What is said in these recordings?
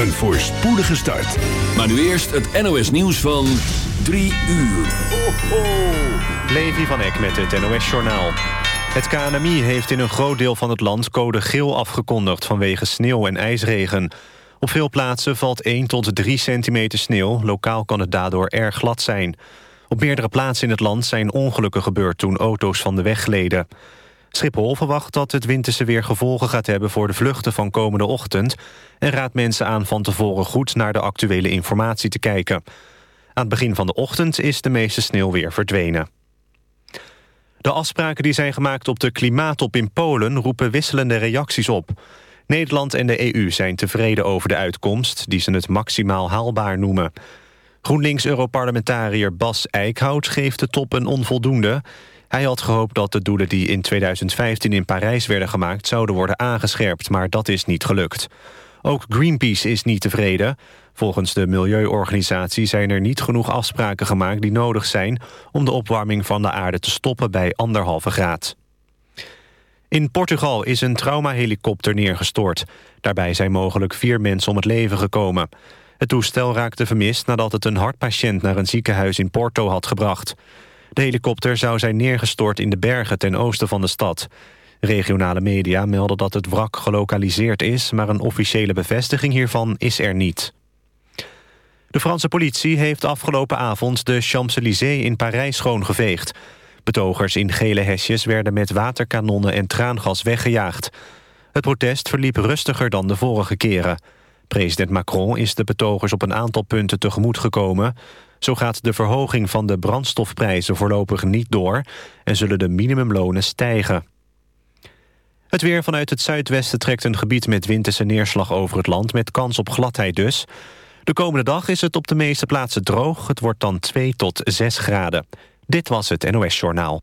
een voorspoedige start. Maar nu eerst het NOS nieuws van 3 uur. Ho, ho. Levi van Eck met het NOS Journaal. Het KNMI heeft in een groot deel van het land code geel afgekondigd... vanwege sneeuw en ijsregen. Op veel plaatsen valt 1 tot 3 centimeter sneeuw. Lokaal kan het daardoor erg glad zijn. Op meerdere plaatsen in het land zijn ongelukken gebeurd... toen auto's van de weg gleden. Schiphol verwacht dat het winterse weer gevolgen gaat hebben... voor de vluchten van komende ochtend... en raadt mensen aan van tevoren goed naar de actuele informatie te kijken. Aan het begin van de ochtend is de meeste sneeuw weer verdwenen. De afspraken die zijn gemaakt op de klimaattop in Polen... roepen wisselende reacties op. Nederland en de EU zijn tevreden over de uitkomst... die ze het maximaal haalbaar noemen. GroenLinks-europarlementariër Bas Eickhout geeft de top een onvoldoende. Hij had gehoopt dat de doelen die in 2015 in Parijs werden gemaakt... zouden worden aangescherpt, maar dat is niet gelukt. Ook Greenpeace is niet tevreden. Volgens de milieuorganisatie zijn er niet genoeg afspraken gemaakt die nodig zijn... om de opwarming van de aarde te stoppen bij anderhalve graad. In Portugal is een traumahelikopter neergestort. Daarbij zijn mogelijk vier mensen om het leven gekomen. Het toestel raakte vermist nadat het een hartpatiënt... naar een ziekenhuis in Porto had gebracht. De helikopter zou zijn neergestort in de bergen ten oosten van de stad. Regionale media melden dat het wrak gelokaliseerd is... maar een officiële bevestiging hiervan is er niet. De Franse politie heeft afgelopen avond de Champs-Élysées in Parijs schoongeveegd. Betogers in gele hesjes werden met waterkanonnen en traangas weggejaagd. Het protest verliep rustiger dan de vorige keren. President Macron is de betogers op een aantal punten tegemoet gekomen. Zo gaat de verhoging van de brandstofprijzen voorlopig niet door... en zullen de minimumlonen stijgen. Het weer vanuit het zuidwesten trekt een gebied met winterse neerslag over het land... met kans op gladheid dus. De komende dag is het op de meeste plaatsen droog. Het wordt dan 2 tot 6 graden. Dit was het NOS Journaal.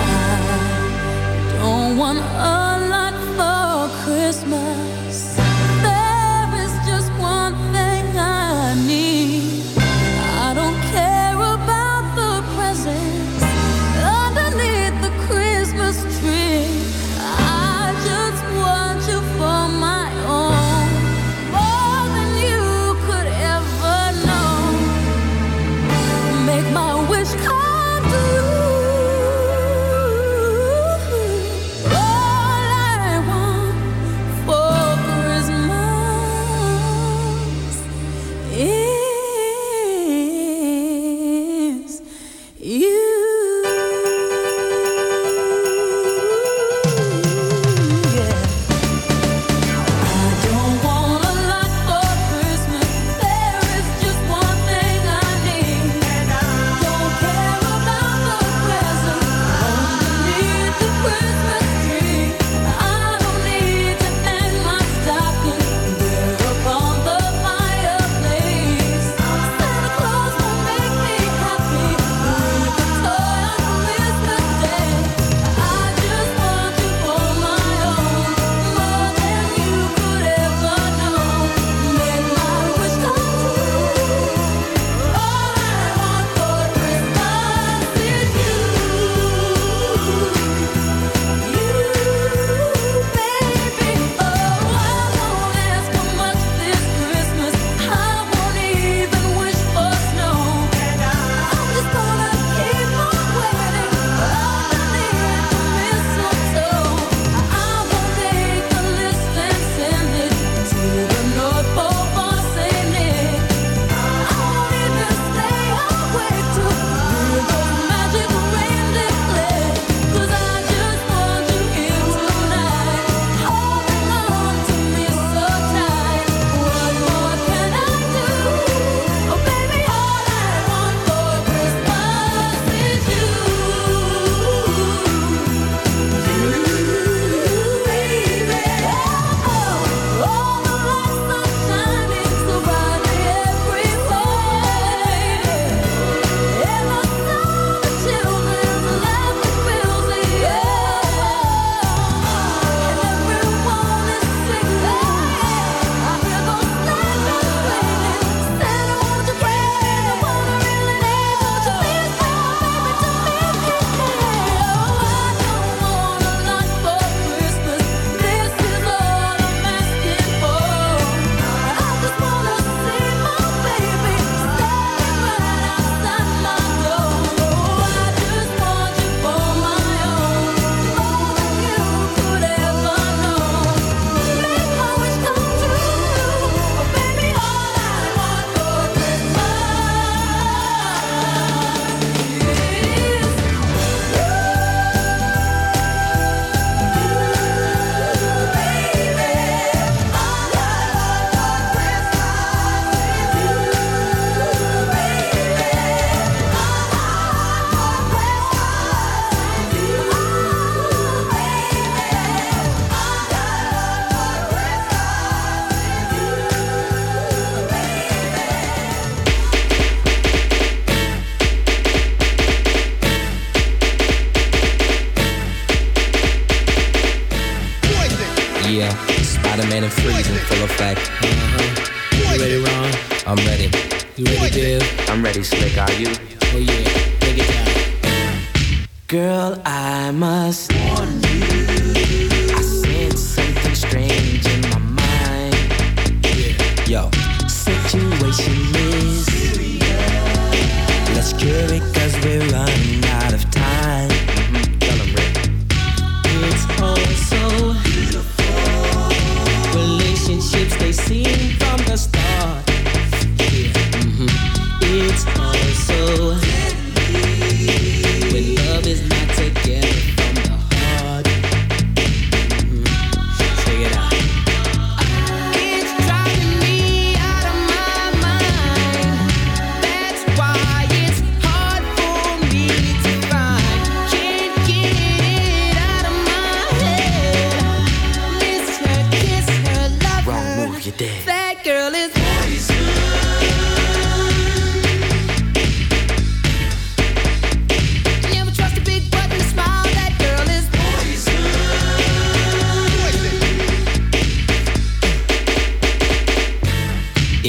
you.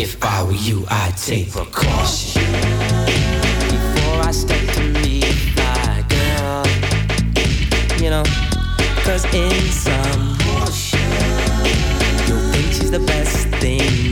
If I were you, I'd take precaution. Before I step to meet my girl, you know, cause in some, you'll think she's the best thing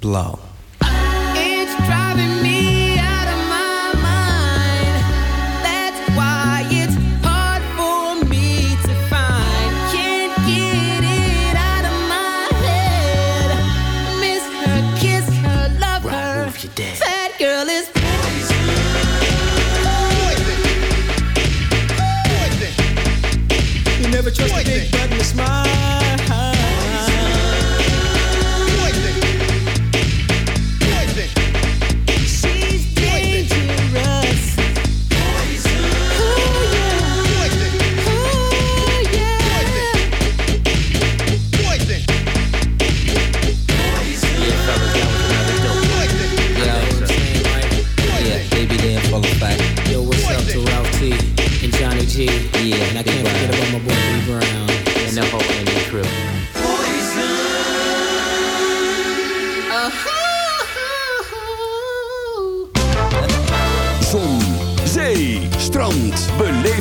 blow.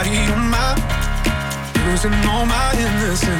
Body on my, losing all my innocence.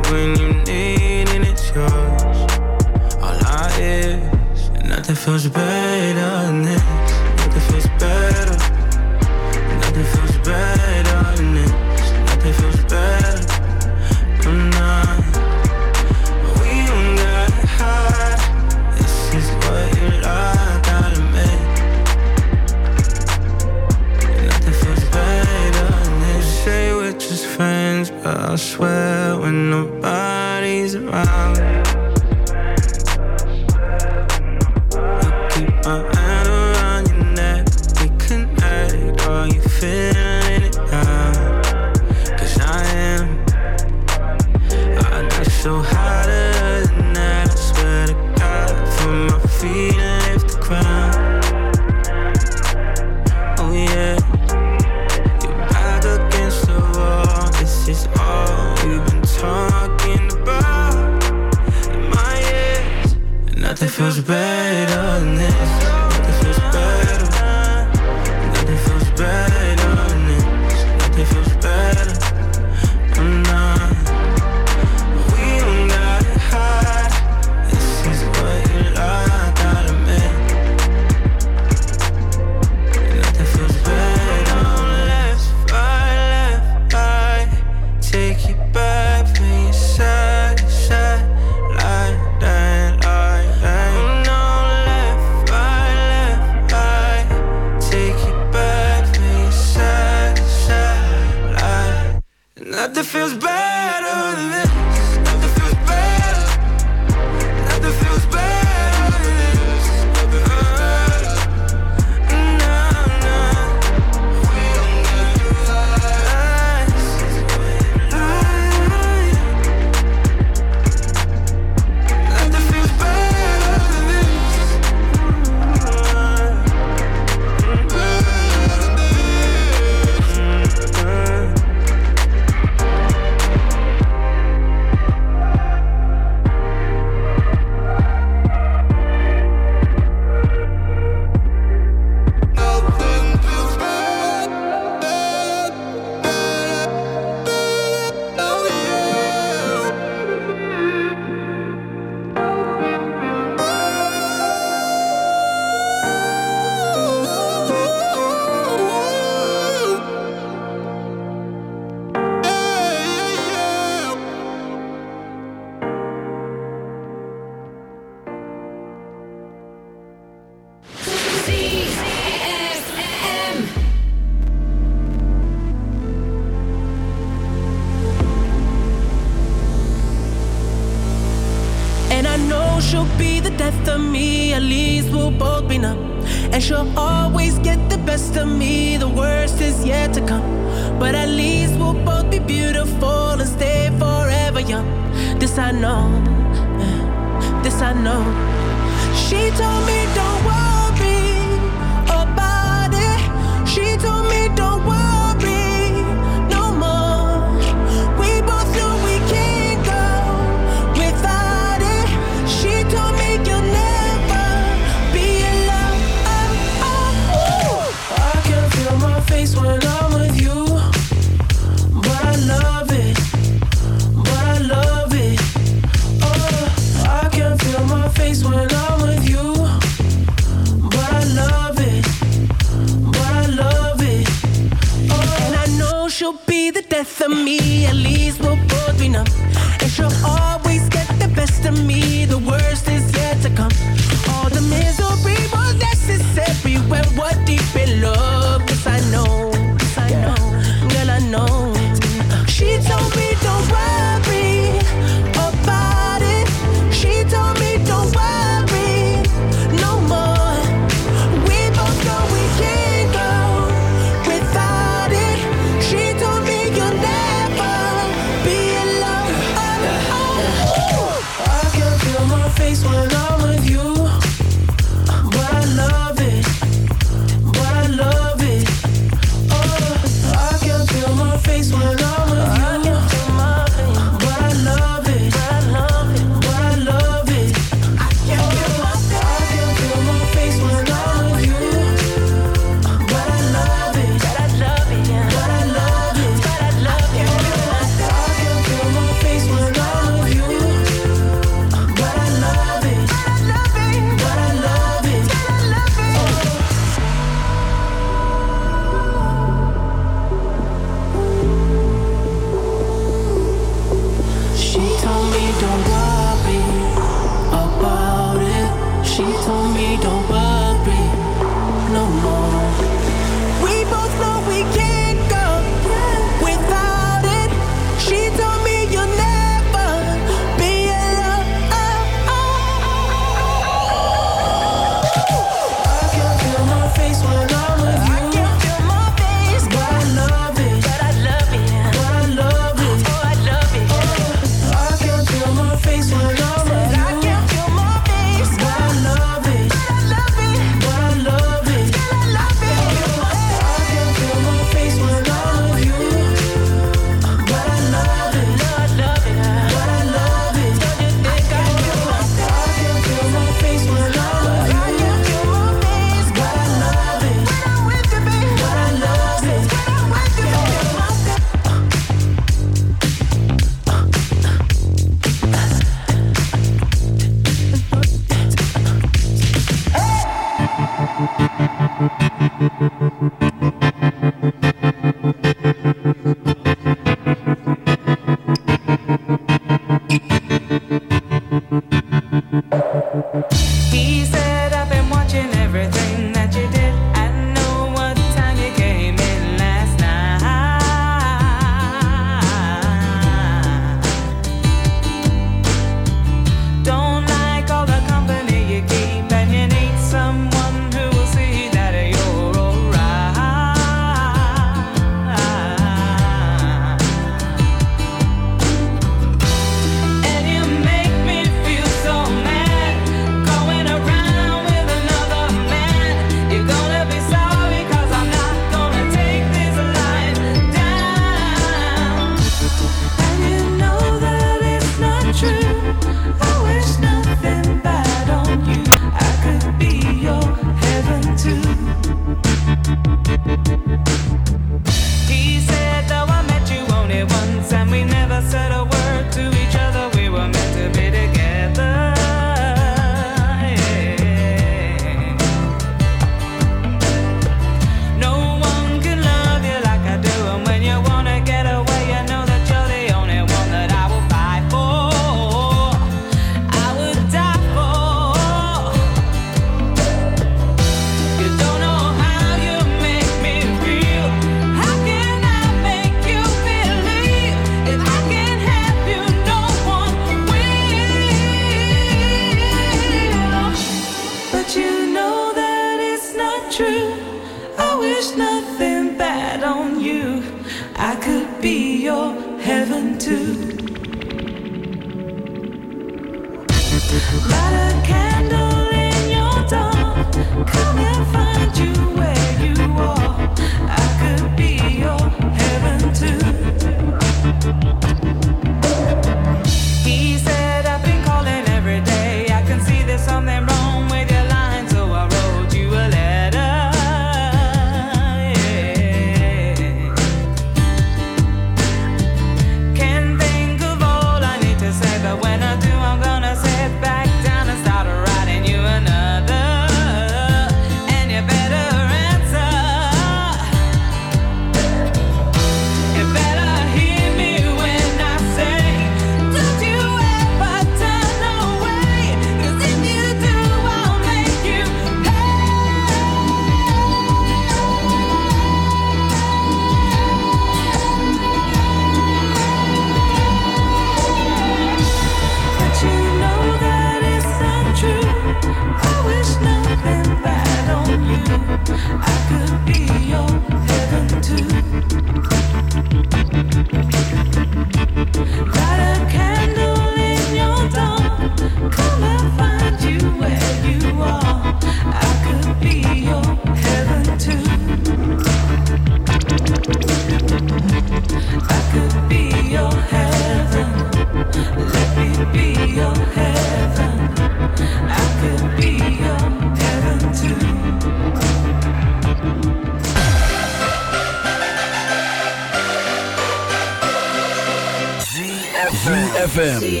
ZFM.